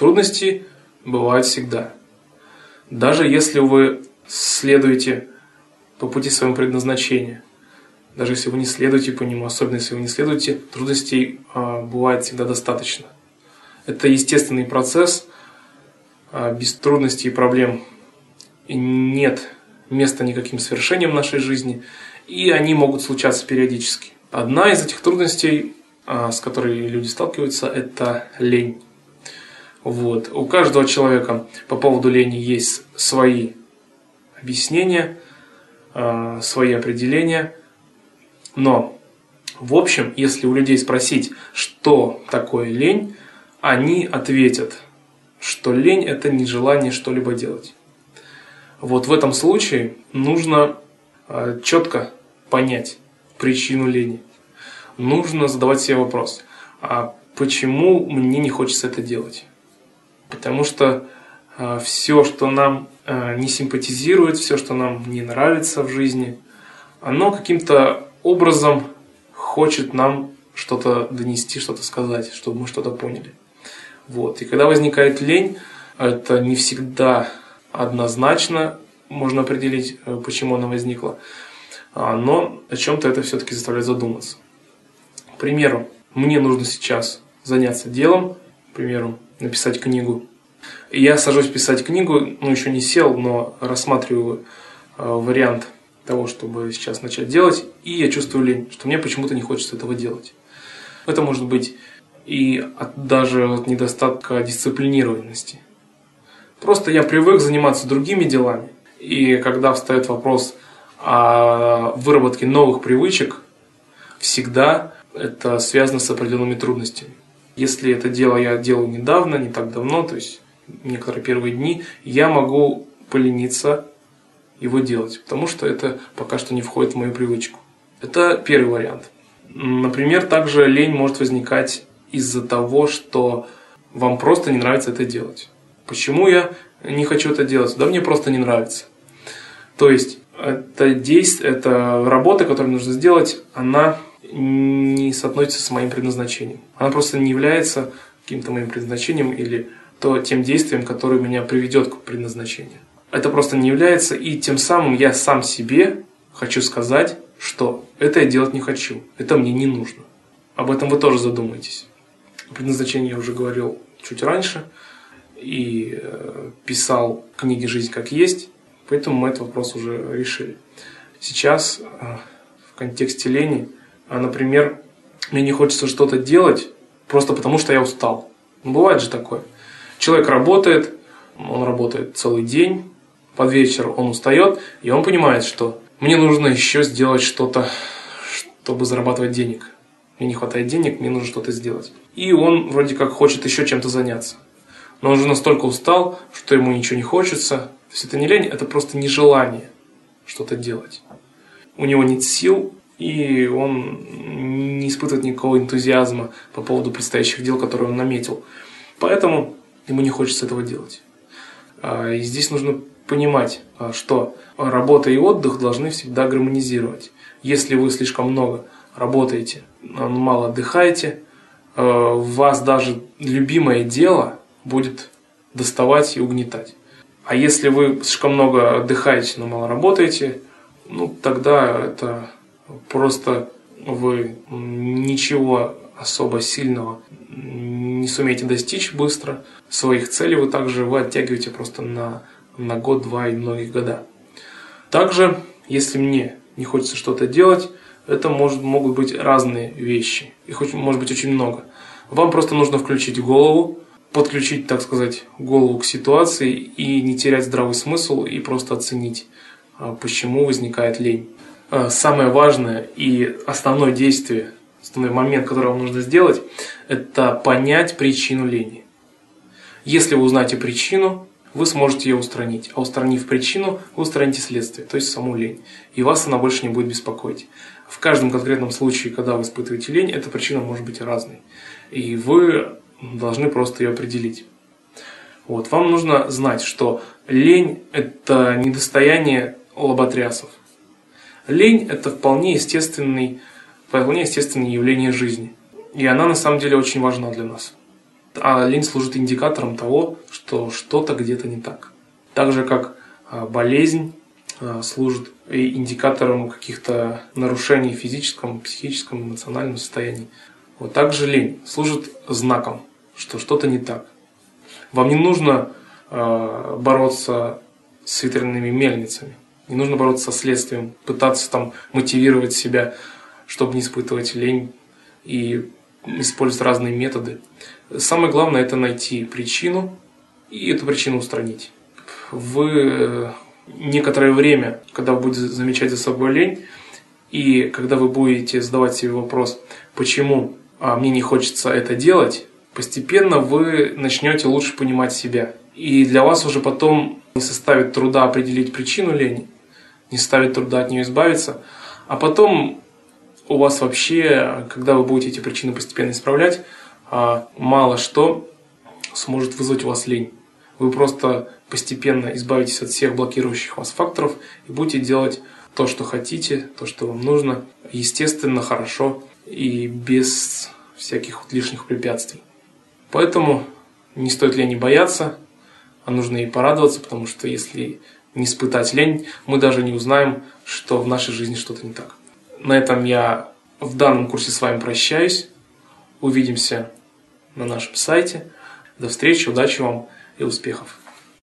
Трудности бывают всегда. Даже если вы следуете по пути своего предназначения, даже если вы не следуете по нему, особенно если вы не следуете, трудностей э, бывает всегда достаточно. Это естественный процесс, э, без трудностей и проблем нет места никаким свершениям в нашей жизни, и они могут случаться периодически. Одна из этих трудностей, э, с которой люди сталкиваются, это лень. Вот. У каждого человека по поводу лени есть свои объяснения, э, свои определения. Но, в общем, если у людей спросить, что такое лень, они ответят, что лень – это нежелание что-либо делать. Вот в этом случае нужно э, четко понять причину лени. Нужно задавать себе вопрос, а почему мне не хочется это делать? Потому что э, все, что нам э, не симпатизирует, все, что нам не нравится в жизни, оно каким-то образом хочет нам что-то донести, что-то сказать, чтобы мы что-то поняли. Вот. И когда возникает лень, это не всегда однозначно можно определить, э, почему она возникла, а, но о чем-то это все-таки заставляет задуматься. К примеру, мне нужно сейчас заняться делом, к примеру, написать книгу. Я сажусь писать книгу, ну еще не сел, но рассматриваю э, вариант того, чтобы сейчас начать делать, и я чувствую лень, что мне почему-то не хочется этого делать. Это может быть и от, даже от недостатка дисциплинированности. Просто я привык заниматься другими делами, и когда встает вопрос о выработке новых привычек, всегда это связано с определенными трудностями. Если это дело я делаю недавно, не так давно, то есть некоторые первые дни, я могу полениться его делать, потому что это пока что не входит в мою привычку. Это первый вариант. Например, также лень может возникать из-за того, что вам просто не нравится это делать. Почему я не хочу это делать? Да мне просто не нравится. То есть это действие, это работа, которую нужно сделать, она не соотносится с моим предназначением. Она просто не является каким-то моим предназначением или то тем действием, которое меня приведет к предназначению. Это просто не является, и тем самым я сам себе хочу сказать, что это я делать не хочу, это мне не нужно. Об этом вы тоже задумаетесь. О предназначении я уже говорил чуть раньше и э, писал книги «Жизнь как есть», поэтому мы этот вопрос уже решили. Сейчас э, в контексте лени, например, мне не хочется что-то делать просто потому, что я устал. Бывает же такое. Человек работает, он работает целый день, под вечер он устает, и он понимает, что мне нужно еще сделать что-то, чтобы зарабатывать денег. Мне не хватает денег, мне нужно что-то сделать. И он вроде как хочет еще чем-то заняться. Но он уже настолько устал, что ему ничего не хочется. То есть это не лень, это просто нежелание что-то делать. У него нет сил, и он не испытывает никакого энтузиазма по поводу предстоящих дел, которые он наметил. Поэтому ему не хочется этого делать. А, и здесь нужно понимать, а, что работа и отдых должны всегда гармонизировать. Если вы слишком много работаете, а, мало отдыхаете, вас даже любимое дело будет доставать и угнетать. А если вы слишком много отдыхаете, но мало работаете, ну тогда это просто вы ничего особо сильного не сумеете достичь быстро своих целей, вы также вы оттягиваете просто на, на год, два и многие года. Также, если мне не хочется что-то делать, это может, могут быть разные вещи. Их может быть очень много. Вам просто нужно включить голову, подключить, так сказать, голову к ситуации и не терять здравый смысл и просто оценить, а, почему возникает лень. А, самое важное и основное действие основной момент, который вам нужно сделать, это понять причину лени. Если вы узнаете причину, вы сможете ее устранить. А устранив причину, вы устраните следствие, то есть саму лень. И вас она больше не будет беспокоить. В каждом конкретном случае, когда вы испытываете лень, эта причина может быть разной. И вы должны просто ее определить. Вот. Вам нужно знать, что лень – это недостояние лоботрясов. Лень – это вполне естественный вполне естественное явление жизни. И она на самом деле очень важна для нас. А лень служит индикатором того, что что-то где-то не так. Так же, как а, болезнь а, служит индикатором каких-то нарушений в физическом, психическом, эмоциональном состоянии. Вот так же лень служит знаком, что что-то не так. Вам не нужно э, бороться с ветряными мельницами, не нужно бороться со следствием, пытаться там мотивировать себя, чтобы не испытывать лень и использовать разные методы. Самое главное это найти причину и эту причину устранить. Вы э, некоторое время, когда вы будете замечать за собой лень, и когда вы будете задавать себе вопрос, почему а мне не хочется это делать, постепенно вы начнете лучше понимать себя. И для вас уже потом не составит труда определить причину лени, не составит труда от нее избавиться, а потом у вас вообще, когда вы будете эти причины постепенно исправлять, а, мало что сможет вызвать у вас лень. Вы просто постепенно избавитесь от всех блокирующих вас факторов и будете делать то, что хотите, то, что вам нужно, естественно, хорошо и без всяких вот лишних препятствий. Поэтому не стоит лени бояться, а нужно и порадоваться, потому что если не испытать лень, мы даже не узнаем, что в нашей жизни что-то не так. На этом я в данном курсе с вами прощаюсь. Увидимся на нашем сайте. До встречи, удачи вам и успехов!